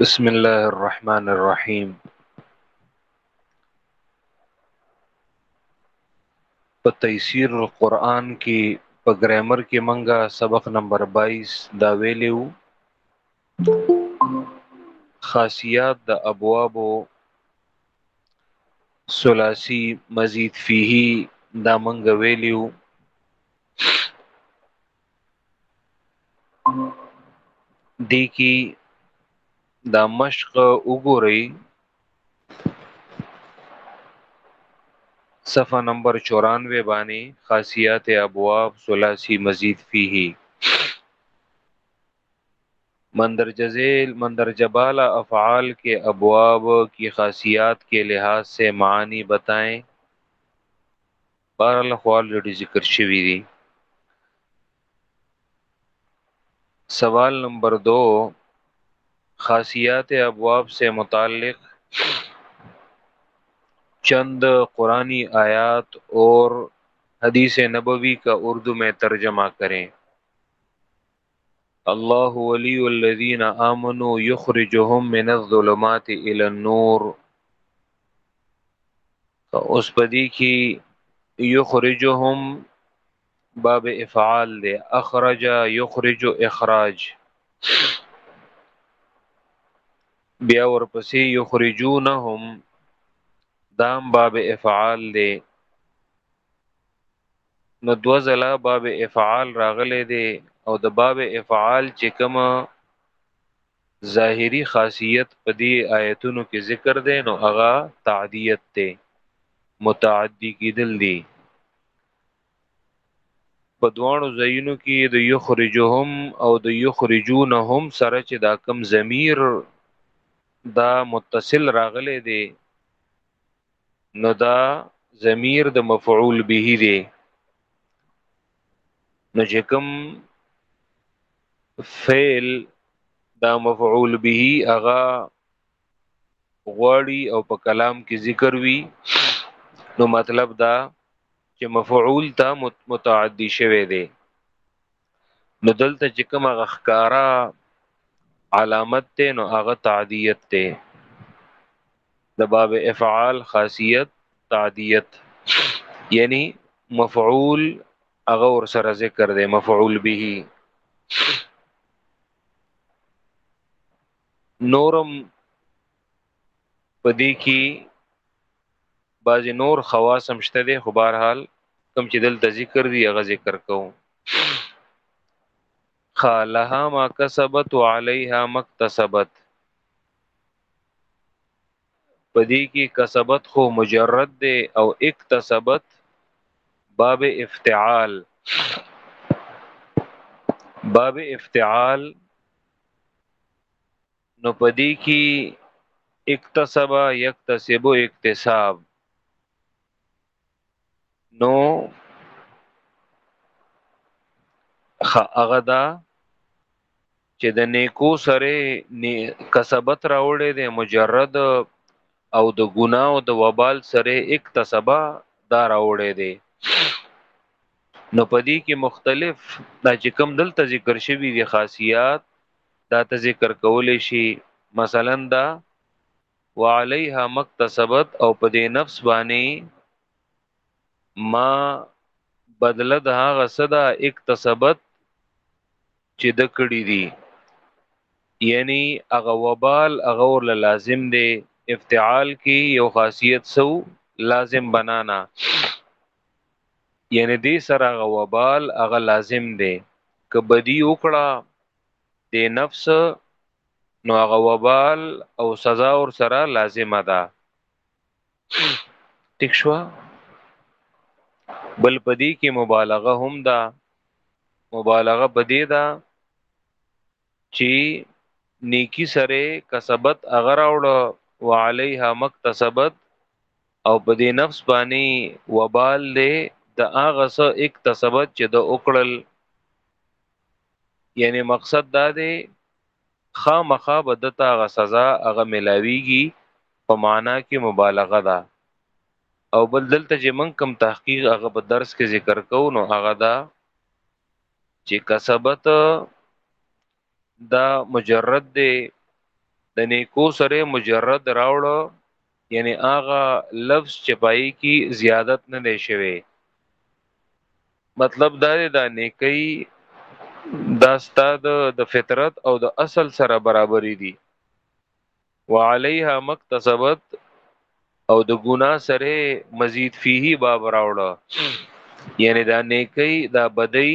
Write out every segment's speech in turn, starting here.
بسم الله الرحمن الرحیم په تیسیر القرآن کې په ګرامر کې منګه سبق نمبر 22 دا ویلیو خاصیات د ابوابو ثلاثی مزید فيه دا منګ ویلیو دی کی دا مشق وګورئ صفحه نمبر 94 باندې خاصیات ابواب ثلاثی مزید فيه مندر جزیل مندر جبال افعال کے ابواب کی خاصیات کے لحاظ سے معنی بتائیں بارال ذکر شوی دی سوال نمبر دو خاصیات ابواب سے متعلق چند قرآن آیات اور حدیث نبوی کا اردو میں ترجمہ کریں الله ولي الذين آمنوا يخرجهم من الظلمات الى النور اوس پدې کې يخرجهم باب افعال دی اخرج يخرج اخراج بیا ورپسې یخرجونهم دام باب افعال دی نو دو ځله باب افعال راغلی دی او د باب افعال چې کوم ظاهری خاصیت په دې آیتونو کې ذکر دی نو هغه تعدیت دی متعدی کیدل دی په دوانو ځایونو کې د یخرجهم او د یخرجونهم سره چې دا کم ضمیر دا متصل راغلی دی نو دا ضمیر د مفعول به دی نو چې کوم فعل دا مفعول به هغه غواړي او په کلام کې ذکر وي نو مطلب دا چې مفعول ته متعدی شوی دی نو دلته چې کوم هغه ښکارا علامت ته نو هغه تعدیت ته د باب افعال خاصیت تعدیت یعنی مفعول هغه ور سره ذکر دی مفعول به نورم په دې کې بعضی نور خواص هم شته دي خو بهر حال کم چې دلته ذکر دی هغه ذکر کوم خالها ما کسبت وعليها مكتسبت پدې کې کسبت خو مجرد دی او اکتسبت باب افتعال باب افتعال نو پدې کې اکتسب یکتسب اکتساب نو هغه دا چې د نیکو سره کسبت راوړې ده مجرد او د ګناه او د وبال سره اکتسبا دا راوړې ده نو پدې کې مختلف دا چې کم دلته ذکر شوی دي خاصیات دا ته ذکر کولی شي مثلا دا وعليها مكتسبت او په دې نفس باندې ما بدله د هغه صدا اکتسبت چې د کړی دي یعنی هغه وبال هغه ور لازم دی افتعال کې یو خاصیت سو لازم بنانا یعنی دې سره هغه وبال هغه لازم دی که بدی وکړه د نفس نو هغه وبال او سزا ور سره لازمه ده ټیک شو بل پدی کې مبالغه هم ده مبالغه پدی ده چې نیکی سره کسبت اگر اوړ وعليها مکتسبت او په دې نفس باندې وبال دې د هغه څه اکتسبت چې د وکړل یعنی مقصد دا دی خامخا بدتا غ سزا هغه ملاویږي په معنا کې مبالغه ده او بل دلته چې من کم تحقیق هغه په درس کې ذکر کو نو هغه دا چې کسبت دا مجرد دی د نیکو سره مجرد راوړو یعنی هغه لفظ چې پای کې زیادت نه دی شوی مطلب دا دی دا نیکی دا ستاد د فطرت او د اصل سره برابرې دي وعليها مکتسبت او د ګنا سره مزید فيه باب راوړه یعنی دا نیکی دا بدی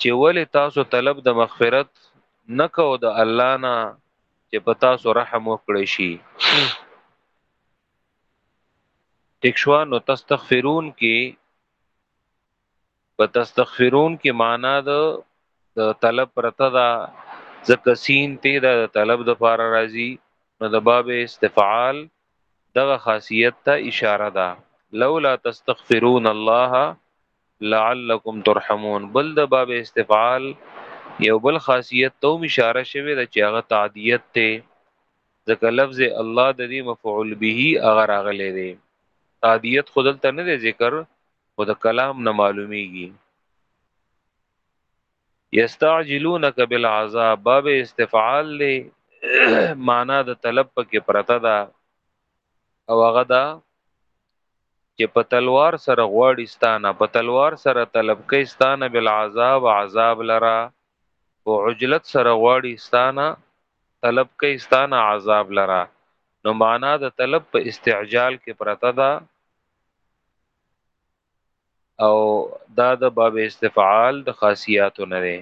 چې ولې تاسو طلب د مغفرت نه کو د الله نه چې په تاسو رحم وکړي شي تکشوا نو تستغفرون کې په تستغفرون کې معنا د د طلب پرته دا ځکه سین ته دا د طلب د فار راځي نو د باب استفعال دغه خاصیت ته اشاره ده لولا تستغفرون الله لعلکم ترحمون بل د باب استفعال یو بل خاصیت ته هم اشاره شوی د چې هغه تعدیت ته ځکه لفظ الله د دې مفعول به هغه راغلی دی تعدیت خودل ته نه ذکر خو د کلام نه معلومیږي یستعجلونک بالعذاب باب استفعال له معنا د طلب پکې پرته ده او هغه دا چې په تلوار سره غواړي ستانه په تلوار سره طلب کوي ستانه بل عذاب عذاب لرا او عجلت سره غواړي ستانه طلب کوي ستانه عذاب لرا نو معنا د طلب په استعجال کې پرته ده او دا د باب استفعال د خاصیاتو نه دی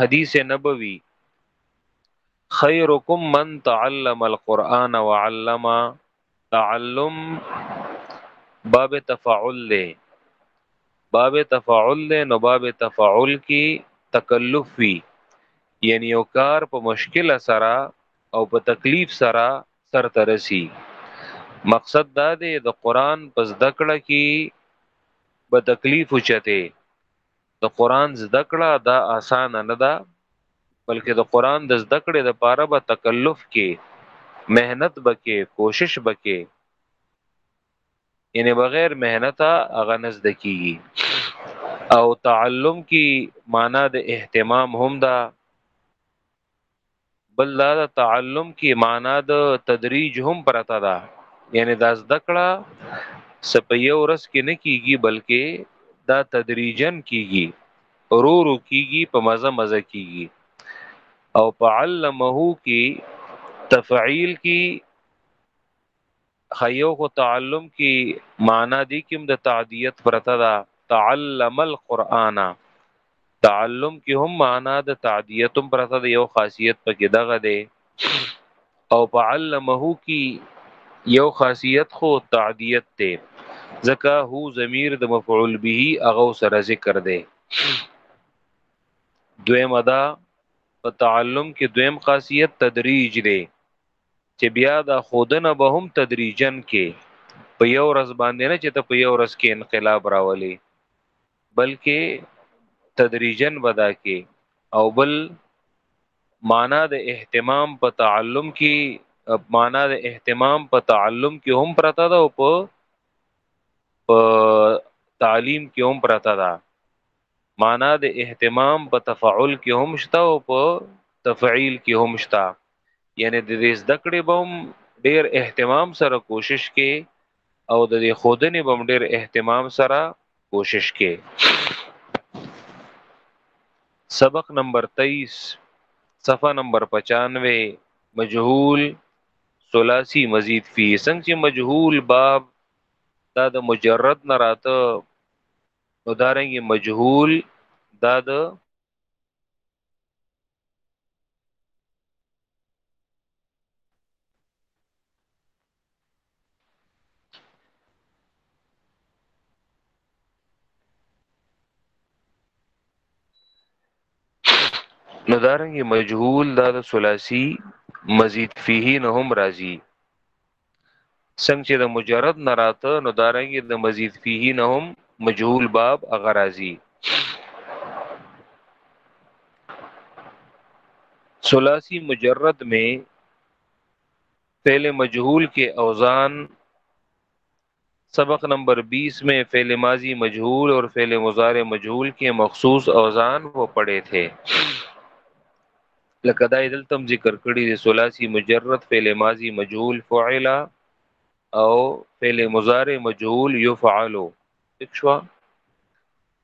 حدیث نبوی خیرکم من تعلم القرآن وعلم تعلم باب تفاعل دی باب تفاعل دی نو باب تفاعل کی تکلف وی یعنی یو کار په مشکل سره او په تکلیف سره سر ترسي مقصد دا دی د قران په زده کړه کې به تکلیف چته د قران زده کړه دا اسانه نه ده بلکې د قران د زده کړې د پاره به تکلف کې مهنت بکې کوشش بکې یعنی بغیر مهنت هغه نزد کیږي او تعلم کی معنا د اهتمام هم ده بل دا د تعلم کې معنا د تدریج هم پرته ده یعنی دا زده کړه سپه یو ورځ کې نه کیږي بلکې دا تدریجن کیږي رو رو کیږي په مزه مزه کیږي او په علمه کې تفعیل کې خیو خو تعلم کی معنا دی کیم د تعدیت پرته دا تعلم القرآن تعلم کی هم معنا د تعدیت پرته د یو خاصیت پکې دغه دی او په علمه کی یو خاصیت خو تعدیت ته ځکه هو ضمیر د مفعول به هغه سره ذکر دی دویم ادا په تعلم کې دویم خاصیت تدریج دی چې بیا دا خودنه به هم تدریجن کې په یو ورځ باندې نه چې ته په یو ورځ کې انقلاب راولي بلکې تدریجن بدا کې او بل معنا د اهتمام په تعلم کې معنا د اهتمام په تعلم کې هم پرتا ده او په تعلیم کې هم پرتا ده معنا د اهتمام په تفعل کې هم شته او په تفعیل کې هم شته یعنی د دې زده کړې به هم ډیر اهتمام سره کوشش کې او د دې خودنې به هم ډیر اهتمام سره کوشش کې سبق نمبر 23 صفحه نمبر 95 مجهول ثلاثی مزید فی څنګه چې مجهول باب دا د مجرد نه راته نو دارنګ مجهول دا د نو دارنګ مجهول دا د ثلاثي مزید فيه نه هم راځي څنګه چې د مجرد نه راته نو دارنګي د مزید فيه نه هم مجهول باب اغرازي ثلاثی مجرد میں فعل مجهول کې اوزان سبق نمبر 20 میں فعل ماضی مجهول اور فعل مضارع مجهول کے مخصوص اوزان و پڑے تھے لکه دا دلتم ذکر کړی دی ثلاثی مجرد فعل ماضی مجهول فعل او فعل مضارع مجهول يفعل تکشوا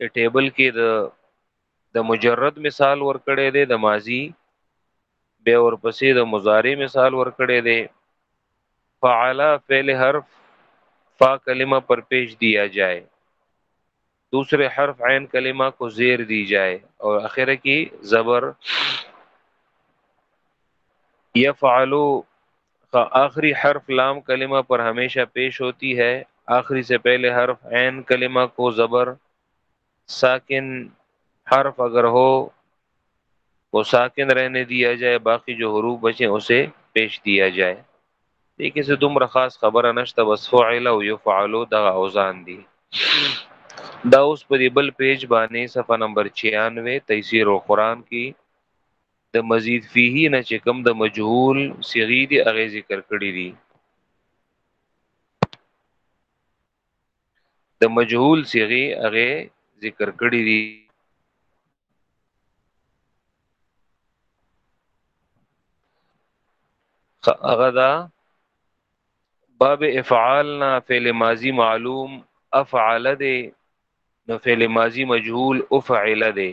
د ټیبل کې د د مجرد مثال ورکړی دی د ماضی به ورپسې د مضارع مثال ورکړی دی فعل فعل حرف فا کلمه پر پیش دیا جائے دوسرے حرف عین کلمه کو زیر دی جائے اور اخره کې زبر یفعلو کا آخری حرف لام کلمہ پر ہمیشہ پیش ہوتی ہے آخری سے پہلے حرف عین کلمہ کو زبر ساکن حرف اگر ہو وہ ساکن رہنے دیا جائے باقی جو حروف بچیں اسے پیش دیا جائے ٹھیک سے تم رخاص خاص خبر بس فعلا و یفعلو دا اوزان دی دا اس پر بل پیج بانی صفحہ نمبر چھیانوے تیسیر و قرآن کی د مزید فيه نه چې کوم د مجهول صيغي دي هغه ذکر کړی دي د مجهول صيغي هغه ذکر کړی دي هغه دا باب افعالنا فعل ماضی معلوم افعل دے نو فعل ماضی مجهول افعل دے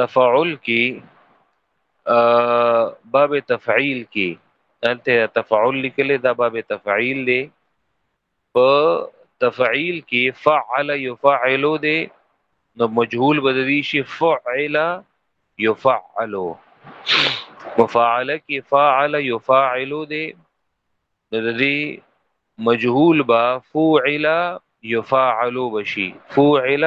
تفاعل کې باب تفعیل کې دلته تفاعل لیکل دا باب تفعیل دی په تفعیل کې فعل يفعل دی نو مجهول بدلی شي فعل يفعل مفاعله کې فاعل يفاعل دی نو د دې مجهول با فوعل يفاعل بشي فوعل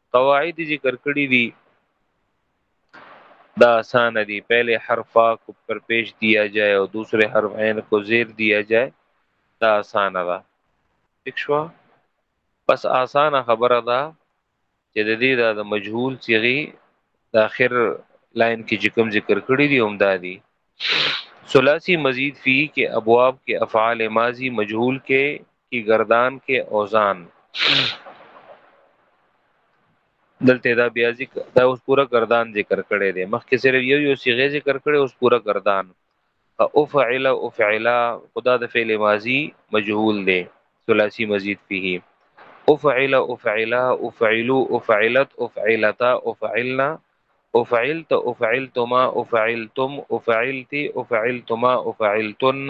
قواعد ذکر کړی دي دا آسان دي پہلے حرف کو پر پیش دیا جائے او دوسرے حرف عین کو زیر دیا جائے دا آسان ده ٹھیک شو بس آسان خبره ده چې د دې د مجهول صيغه د اخر لاین کې چې کوم ذکر کړی دی هم دا دی ثلاثی مزید فی کې ابواب کې افعال ماضی مجهول کې کی گردان کې اوزان دلته دا بیا ذکر دا اوس پورا گردان ذکر کړي دي مخکې صرف یو یو صيغه ذکر کړي اوس پورا گردان افعل افعل خدا د فعل ماضی مجهول دی ثلاثی مزید فيه افعل افعل افعل افعلت افعلتا افعلنا افعلت افعلتما افعلتم افعلت افعلتما افعلتن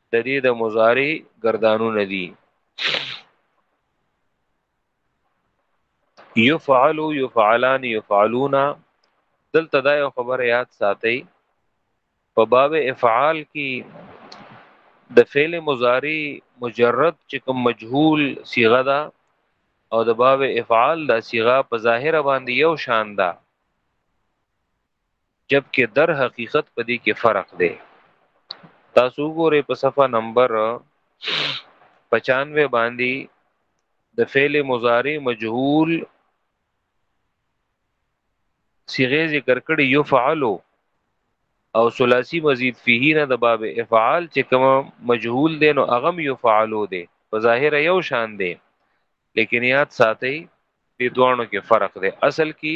د دې د مضارع گردانونه دي يفعل يفعلان يفعلون دلته دا یو خبره یاد ساتئ په باب افعال کې د فعل مضارع مجرد چې کوم مجهول صيغه ده او د باب افعال د صيغه په ظاهر باندې یو شان ده جبکې در حقیقت په دې کې فرق دی تاسو ګورئ په صفه نمبر 95 باندې د فعل مضارع مجهول صيغه ذکر کړي يفعلو او ثلاثي مزید فيه نه د باب افعال چې کوم مجهول دی نو اغم يفعلو دی په ظاهر یو شان دی لیکن یاد ساتي د دوانو کې فرق دی اصل کې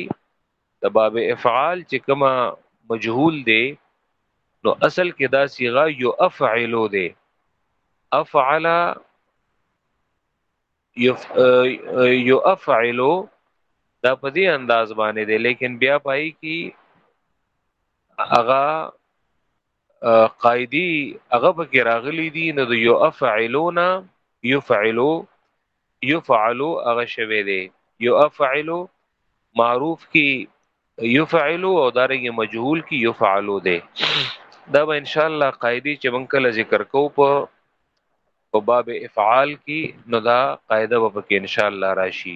د باب افعال چې کما مجهول دی نو اصل کې دا صيغه یو افعلو دی افعل یو افعلو دا په دې انداز باندې دی لیکن بیا پای کې اغا قاعدي هغه پکې راغلي دي نو د یو افعلونا یفعلو یفعلو هغه شوی دی یو افعلو معروف کی یفعلو او دارنګ مجهول کی یفعلو دی دا به ان شاء الله قاعده چې مونږ کله ذکر کو په په باب افعال کی نو دا قاعده به پکې ان شاء الله راشي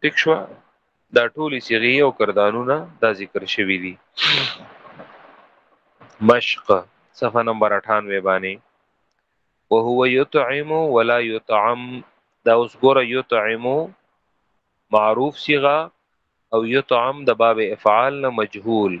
ټیک شو دا ټولي صيغه او کردانونه دا ذکر شوي دي مشق صفه نمبر 98 باندې وهو يطعم ولا يطعم دا اوس ګوره يطعم معروف صيغه او يطعم د باب افعال نه مجهول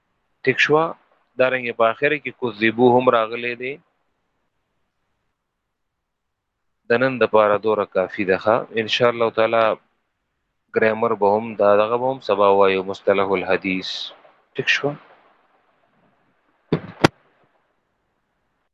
ټیک شو دا رنګ په اخر کې کذبو هم راغلي دي د نن د پاره دوره کافی ده ان شاء الله تعالی ګرامر به هم دا دغه به هم سبا وایو مصطلح الحدیث ټیک شو